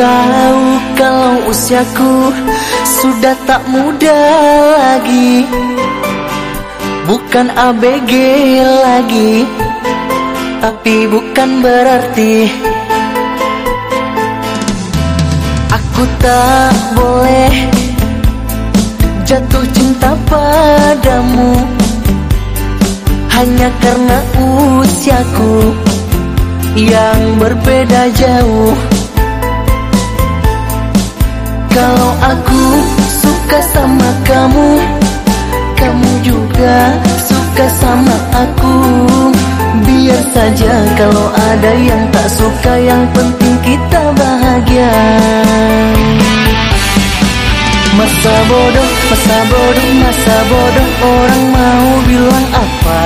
tahu kalau usiaku sudah tak muda lagi. Bukan ABG lagi Tapi bukan berarti Aku tak boleh Jatuh cinta padamu. Hanya karena usiaku Yang berbeda jauh kalau aku suka sama kamu Kamu juga suka sama aku. Biar saja kalau ada yang tak suka Yang penting kita bahagia. Masa bodoh, masa bodoh, masa bodoh Orang mau bilang apa?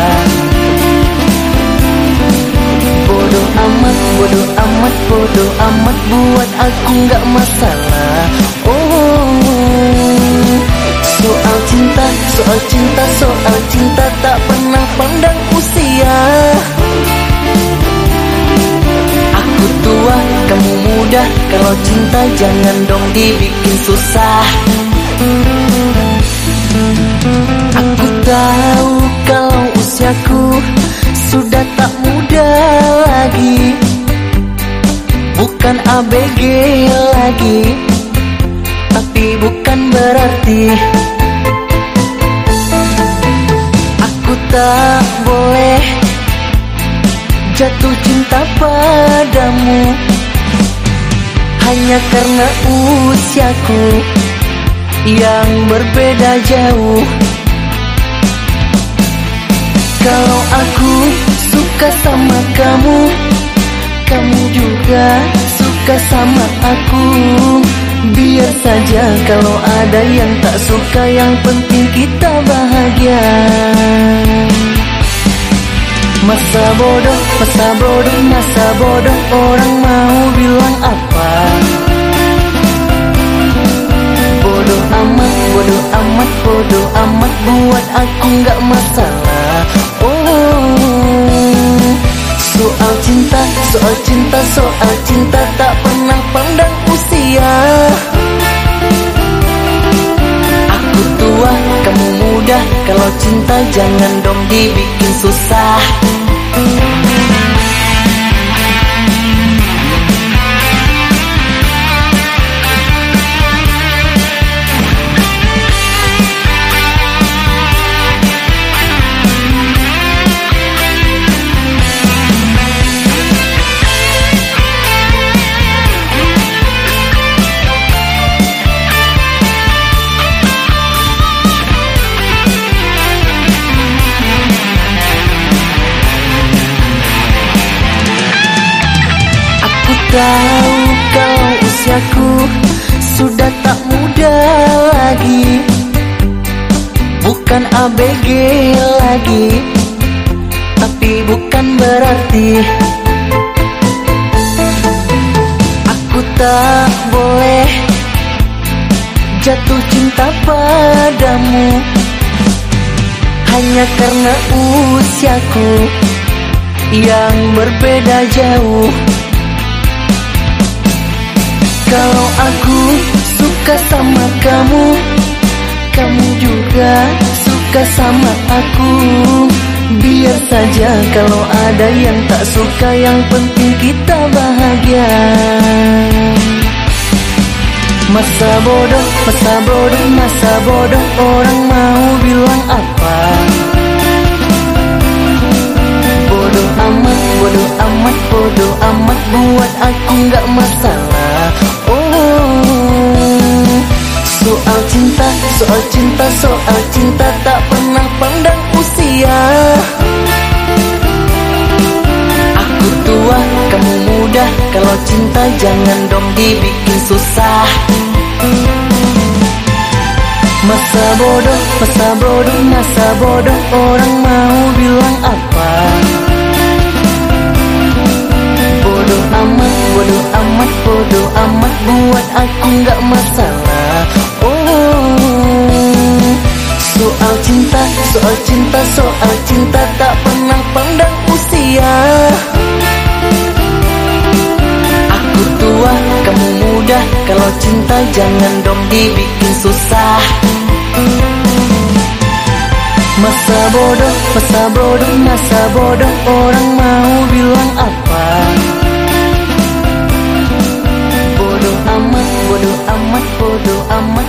Bodoh amat, bodoh amat, bodoh amat Buat aku gak masalah cinta, soal cinta Tak pernah pandang usia. Aku tua, kamu muda Kalau cinta jangan dong dibikin susah. Aku tahu kalau usiaku sudah tak muda lagi. Bukan ABG lagi Tapi bukan berarti tak boleh Jatuh cinta padamu. Hanya karena usiaku Yang berbeda jauh. Kalau aku suka sama kamu Kamu juga suka sama aku. Biar saja. Kalau ada yang tak suka Yang penting kita bahagia. Masa bodoh, masa bodoh, masa bodoh Orang mau bilang apa? Bodoh amat, bodoh amat, bodoh amat Buat aku gak masalah. Oh Soal cinta, soal cinta, soal cinta cinta jangan dong dibikin susah tahu kalau usiaku sudah tak muda lagi. Bukan ABG lagi Tapi bukan berarti Aku tak boleh Jatuh cinta padamu. Hanya karena usiaku Yang berbeda jauh kalau aku suka sama kamu Kamu juga suka sama aku. Biar saja kalau ada yang tak suka Yang penting kita bahagia. Masa bodoh, masa bodoh, masa bodoh Orang mau bilang apa? Bodoh amat, bodoh amat, bodoh amat Buat aku gak masalah soal cinta, soal cinta Tak pernah pandang usia. Aku tua, kamu muda Kalau cinta jangan dong dibikin susah. Masa bodoh, masa bodoh, masa bodoh Orang mau bilang apa? Bodoh amat, bodoh amat, bodoh amat Buat aku gak masalah soal cinta, soal cinta Tak pernah pandang usia. Aku tua, kamu muda Kalau cinta jangan dong dibikin susah. Masa bodoh, masa bodoh, masa bodoh Orang mau bilang apa? Bodoh amat, bodoh amat, bodoh amat